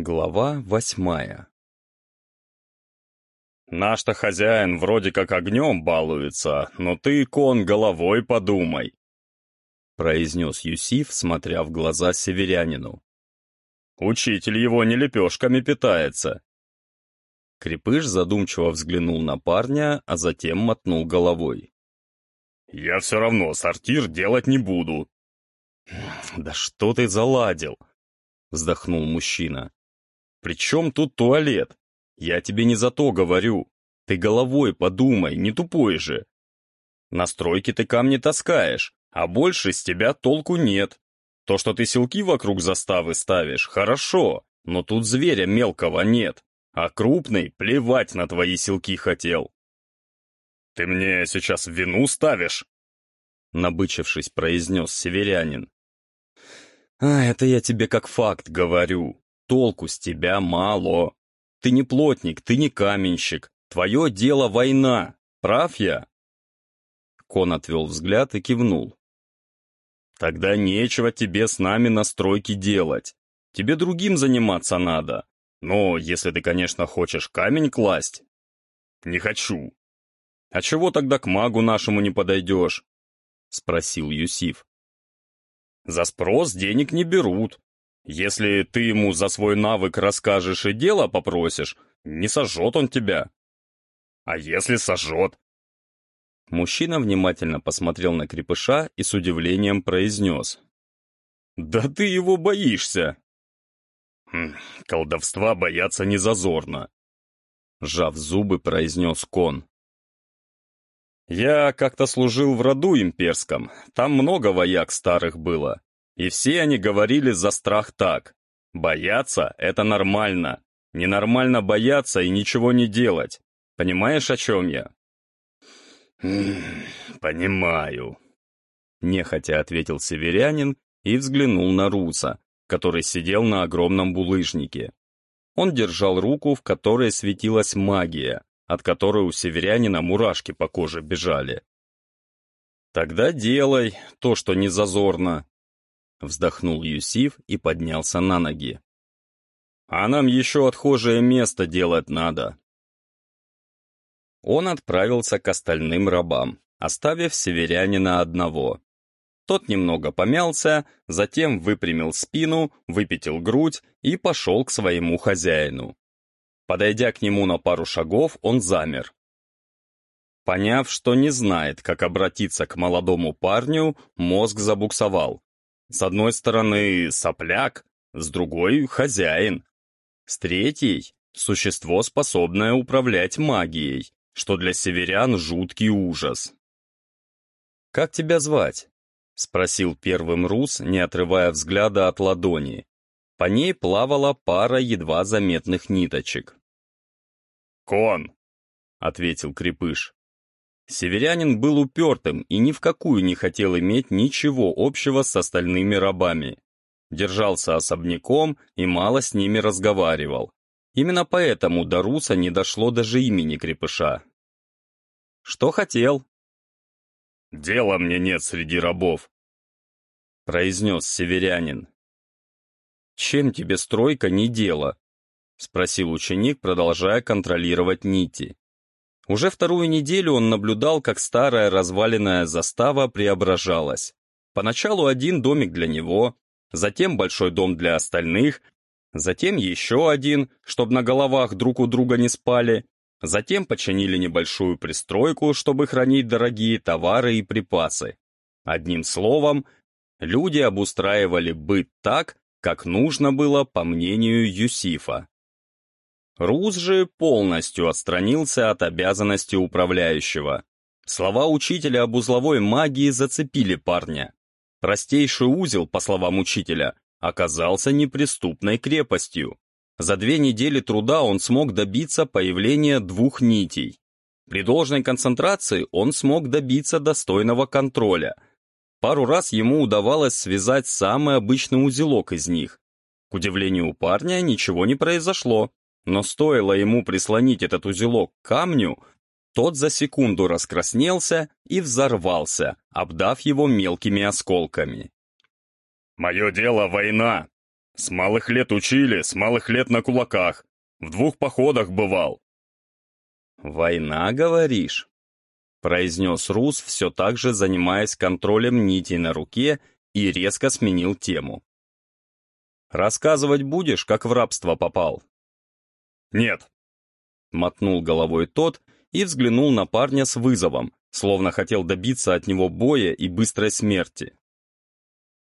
Глава восьмая «Наш-то хозяин вроде как огнем балуется, но ты, кон, головой подумай», произнес Юсиф, смотря в глаза северянину. «Учитель его не лепешками питается». Крепыш задумчиво взглянул на парня, а затем мотнул головой. «Я все равно сортир делать не буду». «Да что ты заладил?» — вздохнул мужчина. «При чем тут туалет? Я тебе не за то говорю. Ты головой подумай, не тупой же. На стройке ты камни таскаешь, а больше с тебя толку нет. То, что ты селки вокруг заставы ставишь, хорошо, но тут зверя мелкого нет, а крупный плевать на твои селки хотел. «Ты мне сейчас вину ставишь?» Набычившись, произнес северянин. «А, это я тебе как факт говорю. Толку с тебя мало. Ты не плотник, ты не каменщик. Твое дело война. Прав я?» Кон отвел взгляд и кивнул. «Тогда нечего тебе с нами на стройке делать. Тебе другим заниматься надо. Но если ты, конечно, хочешь камень класть...» «Не хочу». «А чего тогда к магу нашему не подойдешь?» — спросил Юсиф. «За спрос денег не берут. Если ты ему за свой навык расскажешь и дело попросишь, не сожжет он тебя». «А если сожжет?» Мужчина внимательно посмотрел на крепыша и с удивлением произнес. «Да ты его боишься!» хм, «Колдовства бояться не зазорно», — сжав зубы, произнес кон. «Я как-то служил в роду имперском, там много вояк старых было, и все они говорили за страх так. Бояться — это нормально, ненормально бояться и ничего не делать. Понимаешь, о чем я?» «Понимаю», — нехотя ответил северянин и взглянул на Руса, который сидел на огромном булыжнике. Он держал руку, в которой светилась магия, от которой у северянина мурашки по коже бежали. «Тогда делай то, что не зазорно», — вздохнул Юсиф и поднялся на ноги. «А нам еще отхожее место делать надо, он отправился к остальным рабам, оставив северянина одного. Тот немного помялся, затем выпрямил спину, выпятил грудь и пошел к своему хозяину. Подойдя к нему на пару шагов, он замер. Поняв, что не знает, как обратиться к молодому парню, мозг забуксовал. С одной стороны сопляк, с другой — хозяин. С третьей — существо, способное управлять магией что для северян жуткий ужас. «Как тебя звать?» — спросил первым рус, не отрывая взгляда от ладони. По ней плавала пара едва заметных ниточек. «Кон!» — ответил крепыш. Северянин был упертым и ни в какую не хотел иметь ничего общего с остальными рабами. Держался особняком и мало с ними разговаривал. Именно поэтому до Руса не дошло даже имени крепыша. «Что хотел?» «Дела мне нет среди рабов», — произнес северянин. «Чем тебе стройка не дело?» — спросил ученик, продолжая контролировать нити. Уже вторую неделю он наблюдал, как старая разваленная застава преображалась. Поначалу один домик для него, затем большой дом для остальных, затем еще один, чтобы на головах друг у друга не спали, затем починили небольшую пристройку, чтобы хранить дорогие товары и припасы. Одним словом, люди обустраивали быт так, как нужно было по мнению Юсифа. Рус же полностью отстранился от обязанности управляющего. Слова учителя об узловой магии зацепили парня. Простейший узел, по словам учителя, оказался неприступной крепостью. За две недели труда он смог добиться появления двух нитей. При должной концентрации он смог добиться достойного контроля. Пару раз ему удавалось связать самый обычный узелок из них. К удивлению парня ничего не произошло, но стоило ему прислонить этот узелок к камню, тот за секунду раскраснелся и взорвался, обдав его мелкими осколками. «Мое дело — война!» — С малых лет учили, с малых лет на кулаках. В двух походах бывал». «Война, говоришь?» произнес Рус, все так же занимаясь контролем нитей на руке и резко сменил тему. «Рассказывать будешь, как в рабство попал?» «Нет», — мотнул головой тот и взглянул на парня с вызовом, словно хотел добиться от него боя и быстрой смерти.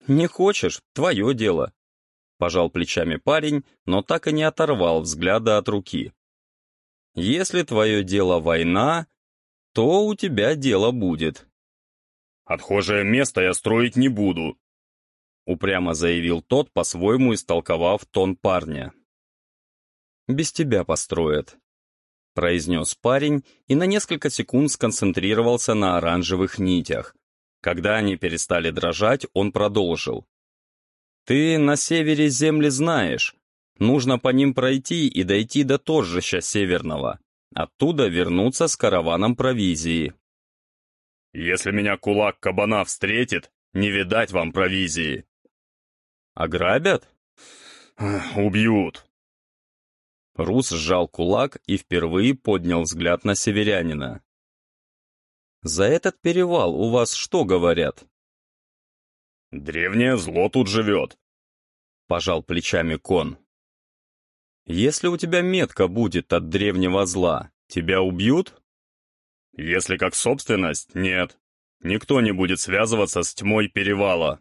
«Не хочешь? Твое дело», — пожал плечами парень, но так и не оторвал взгляда от руки. «Если твое дело война, то у тебя дело будет». «Отхожее место я строить не буду», — упрямо заявил тот, по-своему истолковав тон парня. «Без тебя построят», — произнес парень и на несколько секунд сконцентрировался на оранжевых нитях. Когда они перестали дрожать, он продолжил. «Ты на севере земли знаешь. Нужно по ним пройти и дойти до торжища северного. Оттуда вернуться с караваном провизии». «Если меня кулак кабана встретит, не видать вам провизии». «Ограбят?» «Убьют», Рус сжал кулак и впервые поднял взгляд на северянина. «За этот перевал у вас что говорят?» «Древнее зло тут живет», — пожал плечами кон. «Если у тебя метка будет от древнего зла, тебя убьют?» «Если как собственность, нет. Никто не будет связываться с тьмой перевала».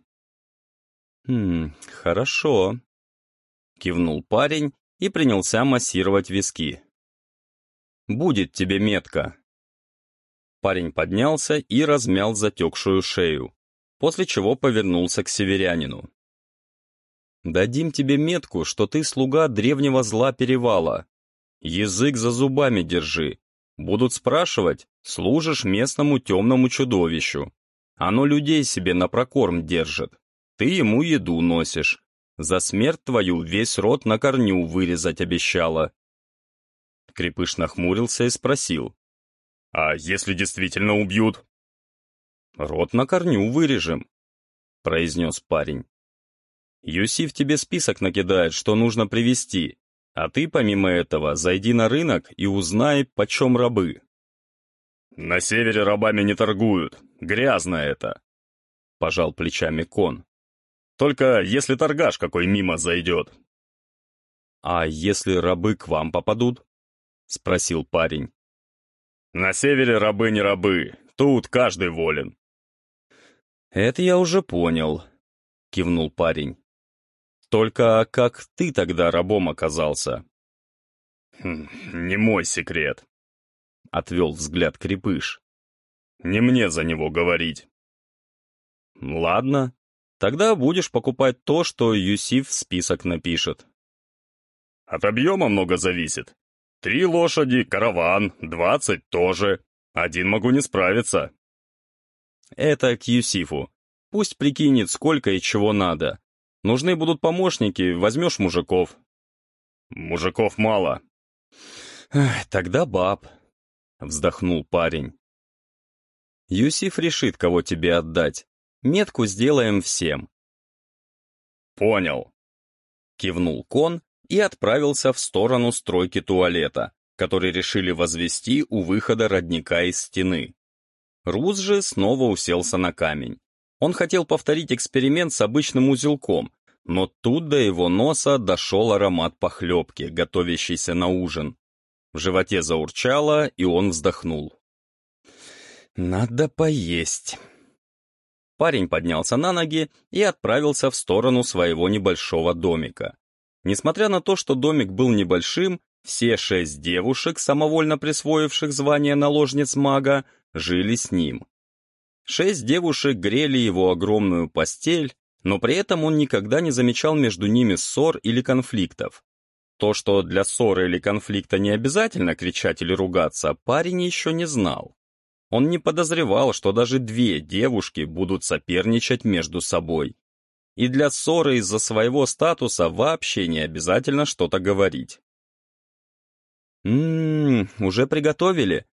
«Хм, хорошо», — кивнул парень и принялся массировать виски. «Будет тебе метка». Парень поднялся и размял затекшую шею, после чего повернулся к северянину. «Дадим тебе метку, что ты слуга древнего зла перевала. Язык за зубами держи. Будут спрашивать, служишь местному темному чудовищу. Оно людей себе на прокорм держит. Ты ему еду носишь. За смерть твою весь рот на корню вырезать обещала». Крепыш нахмурился и спросил. «А если действительно убьют?» «Рот на корню вырежем», — произнес парень. «Юсиф тебе список накидает, что нужно привезти, а ты, помимо этого, зайди на рынок и узнай, почем рабы». «На севере рабами не торгуют, грязно это», — пожал плечами кон. Только если торгаш какой мимо зайдет. «А если рабы к вам попадут?» — спросил парень. «На севере рабы не рабы, тут каждый волен». «Это я уже понял», — кивнул парень. «Только как ты тогда рабом оказался?» хм, «Не мой секрет», — отвел взгляд крепыш. «Не мне за него говорить». «Ладно», Тогда будешь покупать то, что Юсиф в список напишет. От объема много зависит. Три лошади, караван, двадцать тоже. Один могу не справиться. Это к Юсифу. Пусть прикинет, сколько и чего надо. Нужны будут помощники, возьмешь мужиков. Мужиков мало. Тогда баб, вздохнул парень. Юсиф решит, кого тебе отдать. Метку сделаем всем». «Понял», — кивнул Кон и отправился в сторону стройки туалета, который решили возвести у выхода родника из стены. Рус же снова уселся на камень. Он хотел повторить эксперимент с обычным узелком, но тут до его носа дошел аромат похлебки, готовящийся на ужин. В животе заурчало, и он вздохнул. «Надо поесть». Парень поднялся на ноги и отправился в сторону своего небольшого домика. Несмотря на то, что домик был небольшим, все шесть девушек, самовольно присвоивших звание наложниц мага, жили с ним. Шесть девушек грели его огромную постель, но при этом он никогда не замечал между ними ссор или конфликтов. То, что для ссоры или конфликта не обязательно кричать или ругаться, парень еще не знал. Он не подозревал, что даже две девушки будут соперничать между собой. И для ссоры из-за своего статуса вообще не обязательно что-то говорить. «Ммм, уже приготовили?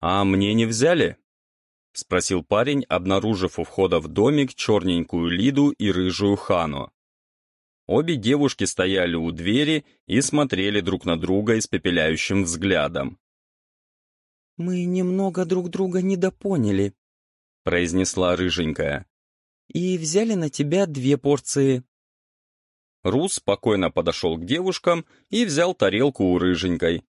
А мне не взяли?» — спросил парень, обнаружив у входа в домик черненькую Лиду и рыжую Хану. Обе девушки стояли у двери и смотрели друг на друга испепеляющим взглядом. «Мы немного друг друга недопоняли», — произнесла рыженькая. «И взяли на тебя две порции». Рус спокойно подошел к девушкам и взял тарелку у рыженькой.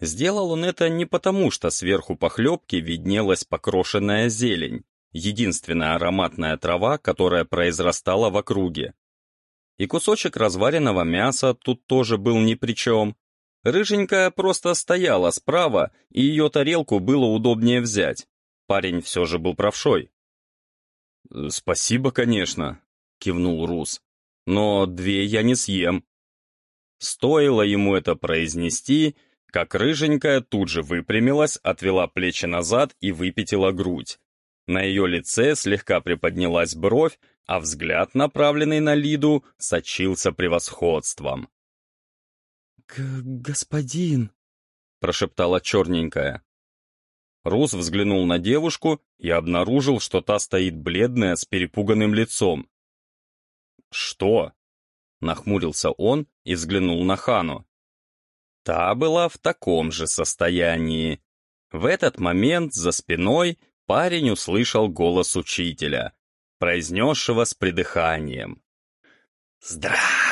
Сделал он это не потому, что сверху похлебки виднелась покрошенная зелень, единственная ароматная трава, которая произрастала в округе. И кусочек разваренного мяса тут тоже был ни при чем. Рыженькая просто стояла справа, и ее тарелку было удобнее взять. Парень все же был правшой. «Спасибо, конечно», — кивнул Рус. «Но две я не съем». Стоило ему это произнести, как рыженькая тут же выпрямилась, отвела плечи назад и выпятила грудь. На ее лице слегка приподнялась бровь, а взгляд, направленный на Лиду, сочился превосходством. «Господин», — прошептала черненькая. Рус взглянул на девушку и обнаружил, что та стоит бледная, с перепуганным лицом. «Что?» — нахмурился он и взглянул на Хану. Та была в таком же состоянии. В этот момент за спиной парень услышал голос учителя, произнесшего с придыханием. «Здрасте!»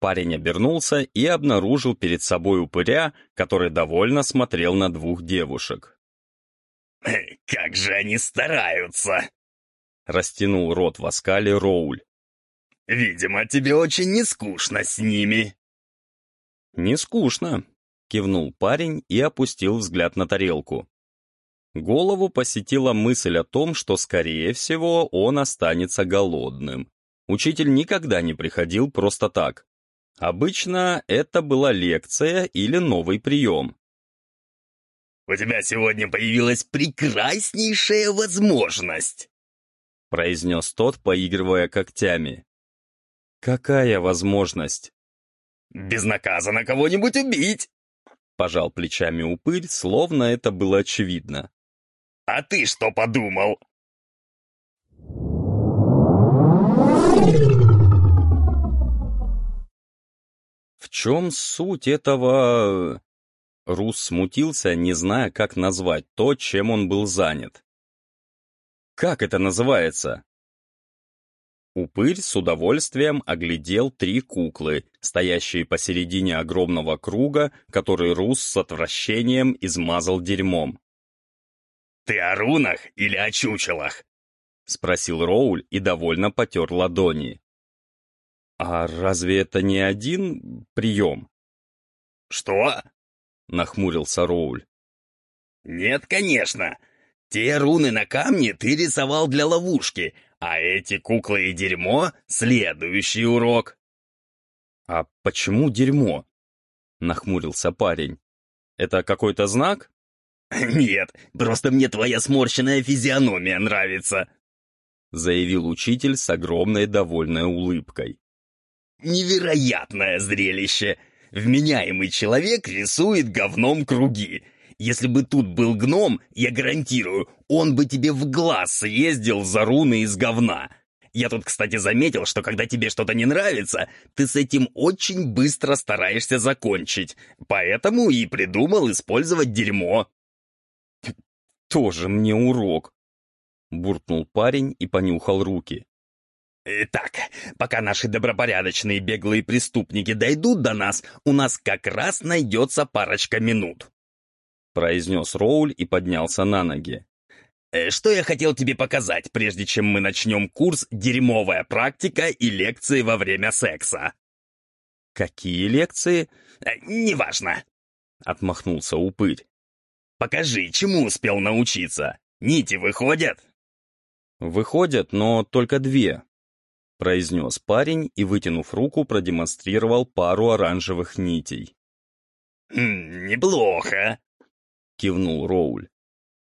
Парень обернулся и обнаружил перед собой упыря, который довольно смотрел на двух девушек. «Как же они стараются!» Растянул рот в оскале Роуль. «Видимо, тебе очень не скучно с ними!» «Не скучно», — кивнул парень и опустил взгляд на тарелку. Голову посетила мысль о том, что, скорее всего, он останется голодным. Учитель никогда не приходил просто так. Обычно это была лекция или новый прием. «У тебя сегодня появилась прекраснейшая возможность!» произнес тот, поигрывая когтями. «Какая возможность?» «Безнаказанно кого-нибудь убить!» Пожал плечами упырь, словно это было очевидно. А ты что подумал?» Чем суть этого... Рус смутился, не зная, как назвать то, чем он был занят. «Как это называется?» Упырь с удовольствием оглядел три куклы, стоящие посередине огромного круга, который Рус с отвращением измазал дерьмом. «Ты о рунах или о чучелах?» — спросил Роуль и довольно потер ладони. «А разве это не один прием?» «Что?» — нахмурился Роуль. «Нет, конечно. Те руны на камне ты рисовал для ловушки, а эти куклы и дерьмо — следующий урок». «А почему дерьмо?» — нахмурился парень. «Это какой-то знак?» «Нет, просто мне твоя сморщенная физиономия нравится», — заявил учитель с огромной довольной улыбкой. «Невероятное зрелище! Вменяемый человек рисует говном круги. Если бы тут был гном, я гарантирую, он бы тебе в глаз съездил за руны из говна. Я тут, кстати, заметил, что когда тебе что-то не нравится, ты с этим очень быстро стараешься закончить. Поэтому и придумал использовать дерьмо тоже мне урок!» Буркнул парень и понюхал руки. «Так, пока наши добропорядочные беглые преступники дойдут до нас, у нас как раз найдется парочка минут», произнес Роуль и поднялся на ноги. «Э, «Что я хотел тебе показать, прежде чем мы начнем курс «Дерьмовая практика и лекции во время секса»?» «Какие лекции?» э, «Неважно», — отмахнулся упырь. Покажи, чему успел научиться. Нити выходят?» «Выходят, но только две», — произнес парень и, вытянув руку, продемонстрировал пару оранжевых нитей. «Хм, «Неплохо», — кивнул Роуль.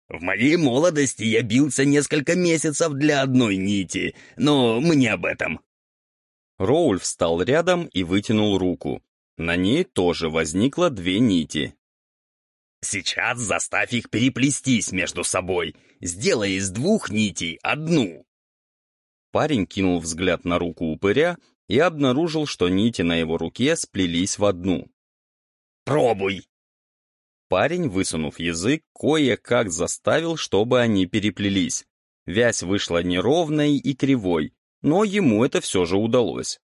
«В моей молодости я бился несколько месяцев для одной нити, но мы не об этом». Роуль встал рядом и вытянул руку. На ней тоже возникло две нити. Сейчас заставь их переплестись между собой. Сделай из двух нитей одну. Парень кинул взгляд на руку упыря и обнаружил, что нити на его руке сплелись в одну. «Пробуй!» Парень, высунув язык, кое-как заставил, чтобы они переплелись. Вязь вышла неровной и кривой, но ему это все же удалось.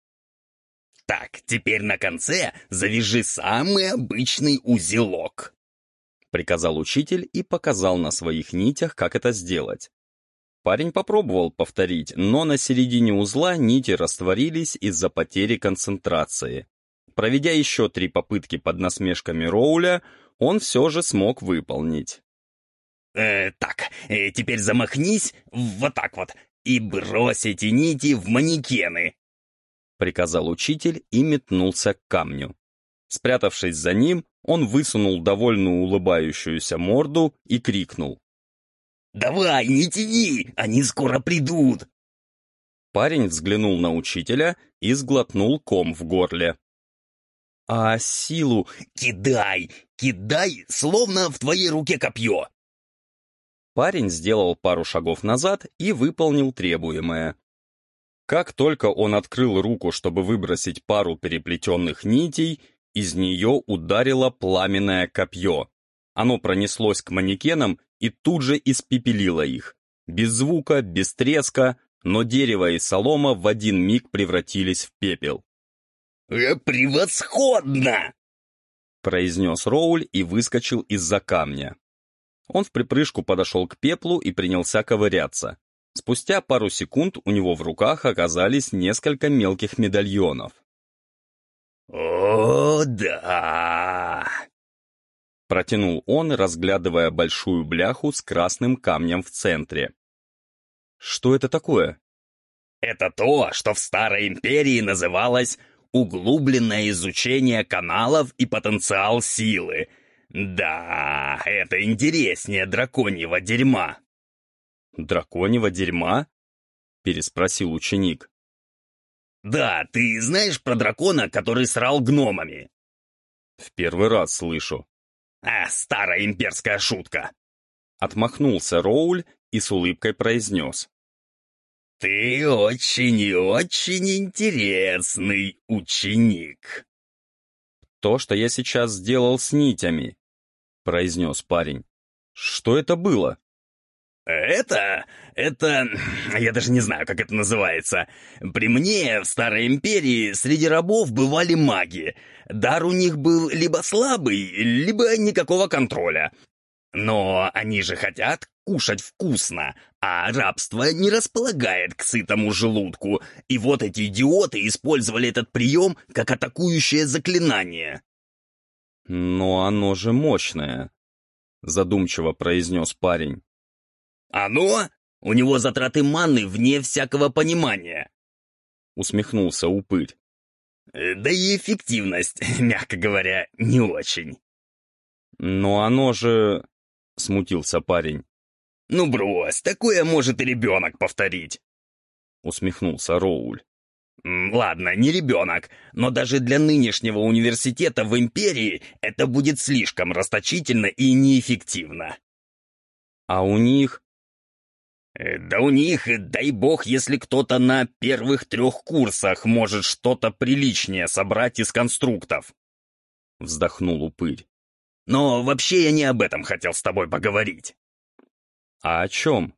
«Так, теперь на конце завяжи самый обычный узелок», — приказал учитель и показал на своих нитях, как это сделать. Парень попробовал повторить, но на середине узла нити растворились из-за потери концентрации. Проведя еще три попытки под насмешками Роуля, он все же смог выполнить. Э, так, э, теперь замахнись вот так вот и брось эти нити в манекены. Приказал учитель и метнулся к камню. Спрятавшись за ним, он высунул довольно улыбающуюся морду и крикнул. «Давай, не тяни, они скоро придут!» Парень взглянул на учителя и сглотнул ком в горле. «А силу кидай, кидай, словно в твоей руке копье!» Парень сделал пару шагов назад и выполнил требуемое. Как только он открыл руку, чтобы выбросить пару переплетенных нитей, из нее ударило пламенное копье. Оно пронеслось к манекенам и тут же испепелило их. Без звука, без треска, но дерево и солома в один миг превратились в пепел. «Э, «Превосходно!» произнес Роуль и выскочил из-за камня. Он в припрыжку подошел к пеплу и принялся ковыряться. Спустя пару секунд у него в руках оказались несколько мелких медальонов. «О, да!» Протянул он, разглядывая большую бляху с красным камнем в центре. «Что это такое?» «Это то, что в Старой Империи называлось углубленное изучение каналов и потенциал силы. Да, это интереснее драконьего дерьма». «Драконьего дерьма?» — переспросил ученик. «Да, ты знаешь про дракона, который срал гномами?» «В первый раз слышу». «А, старая имперская шутка!» Отмахнулся Роуль и с улыбкой произнес. «Ты очень и очень интересный ученик». «То, что я сейчас сделал с нитями», — произнес парень. «Что это было?» «Это... это... я даже не знаю, как это называется. При мне в Старой Империи среди рабов бывали маги. Дар у них был либо слабый, либо никакого контроля. Но они же хотят кушать вкусно, а рабство не располагает к сытому желудку. И вот эти идиоты использовали этот прием как атакующее заклинание. «Но оно же мощное», — задумчиво произнес парень. «Оно? У него затраты маны вне всякого понимания», — усмехнулся упырь. «Да и эффективность, мягко говоря, не очень». «Но оно же...» — смутился парень. «Ну брось, такое может и ребенок повторить!» Усмехнулся Роуль. «Ладно, не ребенок, но даже для нынешнего университета в Империи это будет слишком расточительно и неэффективно». «А у них...» э, «Да у них, дай бог, если кто-то на первых трех курсах может что-то приличнее собрать из конструктов», — вздохнул упырь. «Но вообще я не об этом хотел с тобой поговорить». «А о чем?»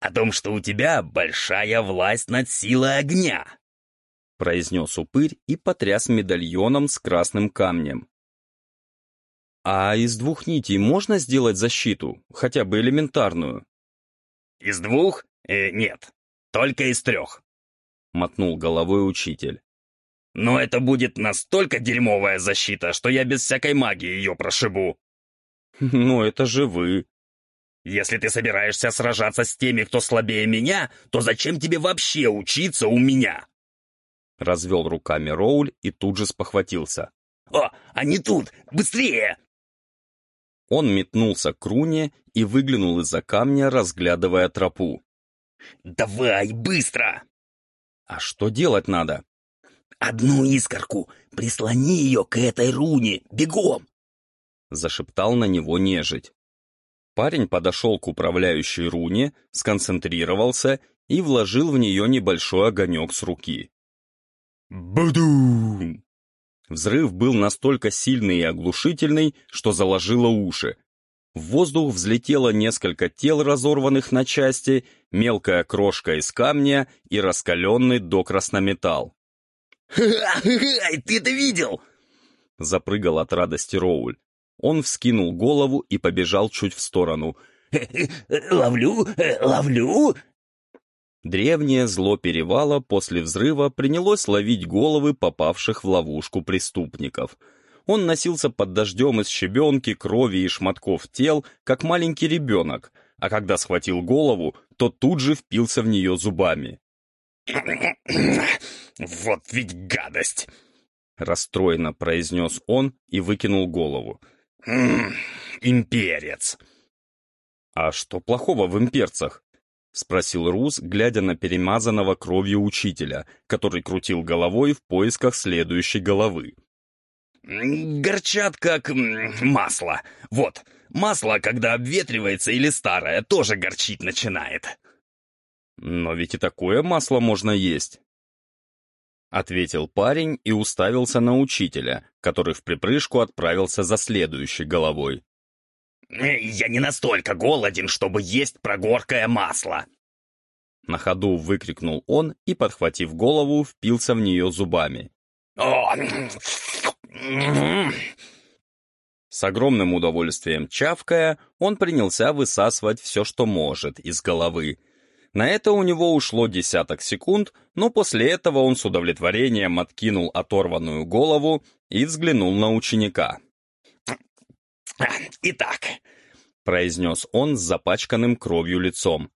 «О том, что у тебя большая власть над силой огня», — произнес упырь и потряс медальоном с красным камнем. «А из двух нитей можно сделать защиту, хотя бы элементарную?» «Из двух? Э, нет, только из трех», — мотнул головой учитель. «Но это будет настолько дерьмовая защита, что я без всякой магии ее прошибу». «Ну, это же вы», если ты собираешься сражаться с теми, кто слабее меня, то зачем тебе вообще учиться у меня?» Развел руками Роуль и тут же спохватился. «О, они тут! Быстрее!» Он метнулся к руне и выглянул из-за камня, разглядывая тропу. «Давай, быстро!» «А что делать надо?» «Одну искорку! Прислони ее к этой руне! Бегом!» Зашептал на него нежить. Парень подошел к управляющей руне, сконцентрировался и вложил в нее небольшой огонек с руки. Бадум! Взрыв был настолько сильный и оглушительный, что заложило уши. В воздух взлетело несколько тел, разорванных на части, мелкая крошка из камня и раскаленный до краснометалл. «Ты это видел?» Запрыгал от радости Роуль. Он вскинул голову и побежал чуть в сторону. «Ловлю, ловлю!» Древнее зло перевала после взрыва принялось ловить головы попавших в ловушку преступников. Он носился под дождем из щебенки, крови и шматков тел, как маленький ребенок, а когда схватил голову, то тут же впился в нее зубами. «Вот ведь гадость!» — расстроенно произнес он и выкинул голову. «Имперец!» «А что плохого в имперцах?» — спросил Рус, глядя на перемазанного кровью учителя, который крутил головой в поисках следующей головы. «Горчат как масло. Вот, масло, когда обветривается или старое, тоже горчить начинает». «Но ведь и такое масло можно есть», — ответил парень и уставился на учителя, который в припрыжку отправился за следующей головой. «Я не настолько голоден, чтобы есть прогоркое масло!» На ходу выкрикнул он и, подхватив голову, впился в нее зубами. С огромным удовольствием чавкая, он принялся высасывать все, что может, из головы. На это у него ушло десяток секунд, но после этого он с удовлетворением откинул оторванную голову и взглянул на ученика. «Итак», — произнес он с запачканным кровью лицом.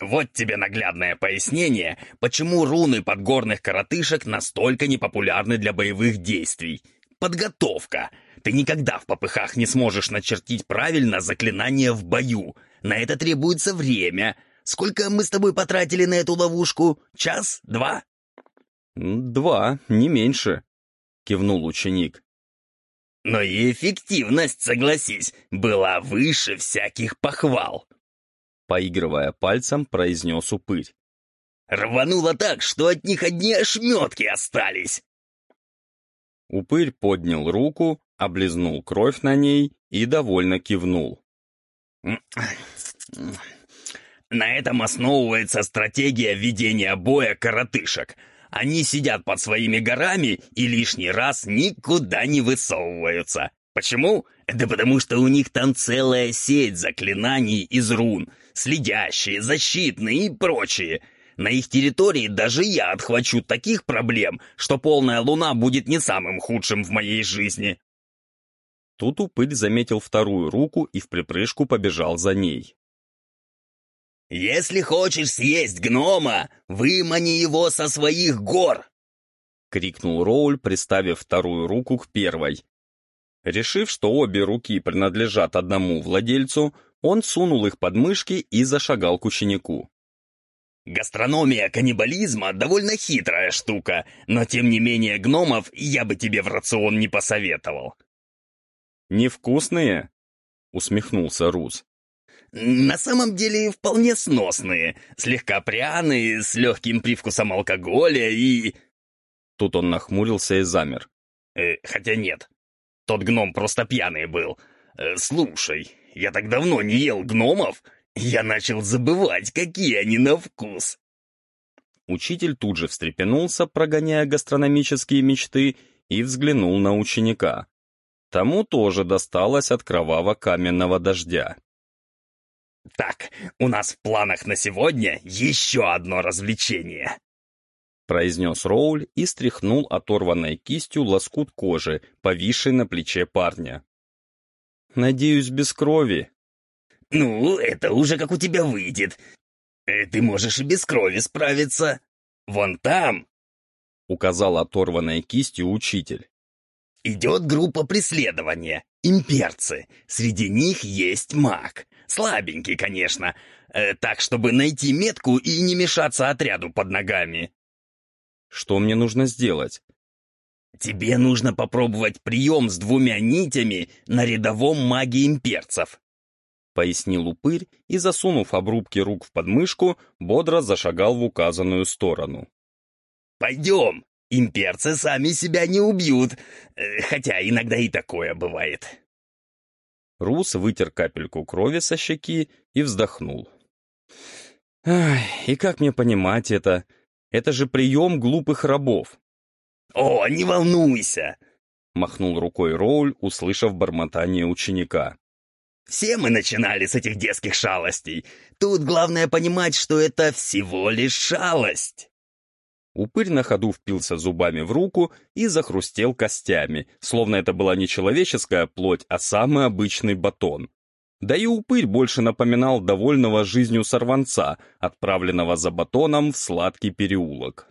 «Вот тебе наглядное пояснение, почему руны подгорных коротышек настолько непопулярны для боевых действий. Подготовка. Ты никогда в попыхах не сможешь начертить правильно заклинание в бою. На это требуется время. Сколько мы с тобой потратили на эту ловушку? Час? Два?» «Два, не меньше», — кивнул ученик. Но и эффективность, согласись, была выше всяких похвал. Поигрывая пальцем, произнес упырь. Рвануло так, что от них одни ошметки остались. Упырь поднял руку, облизнул кровь на ней и довольно кивнул. На этом основывается стратегия ведения боя коротышек — они сидят под своими горами и лишний раз никуда не высовываются. Почему? Да потому что у них там целая сеть заклинаний из рун, следящие, защитные и прочие. На их территории даже я отхвачу таких проблем, что полная луна будет не самым худшим в моей жизни. Тут упырь заметил вторую руку и в припрыжку побежал за ней. «Если хочешь съесть гнома, вымани его со своих гор!» — крикнул Роуль, приставив вторую руку к первой. Решив, что обе руки принадлежат одному владельцу, он сунул их под мышки и зашагал к ученику. «Гастрономия каннибализма — довольно хитрая штука, но тем не менее гномов я бы тебе в рацион не посоветовал». «Невкусные?» — усмехнулся Рус. На самом деле вполне сносные, слегка пряные, с легким привкусом алкоголя и... Тут он нахмурился и замер. Э, хотя нет, тот гном просто пьяный был. Э, слушай, я так давно не ел гномов, я начал забывать, какие они на вкус. Учитель тут же встрепенулся, прогоняя гастрономические мечты, и взглянул на ученика. Тому тоже досталось от кроваво-каменного дождя. Так, у нас в планах на сегодня еще одно развлечение. Произнес Роуль и стряхнул оторванной кистью лоскут кожи, повисший на плече парня. «Надеюсь, без крови?» «Ну, это уже как у тебя выйдет. Э, ты можешь и без крови справиться. Вон там!» Указал оторванной кистью учитель. «Идет группа преследования. Имперцы. Среди них есть маг. Слабенький, конечно. Э, так, чтобы найти метку и не мешаться отряду под ногами. Что мне нужно сделать? Тебе нужно попробовать прием с двумя нитями на рядовом маге имперцев. пояснил упырь и, засунув обрубки рук в подмышку, бодро зашагал в указанную сторону. «Пойдем! Имперцы сами себя не убьют, э, хотя иногда и такое бывает». Рус вытер капельку крови со щеки и вздохнул. «Ай, и как мне понимать это? Это же прием глупых рабов». «О, не волнуйся!» — махнул рукой Роуль, услышав бормотание ученика. «Все мы начинали с этих детских шалостей. Тут главное понимать, что это всего лишь шалость». Упырь на ходу впился зубами в руку и захрустел костями, словно это была не человеческая плоть, а самый обычный батон. Да и упырь больше напоминал довольного жизнью сорванца, отправленного за батоном в сладкий переулок.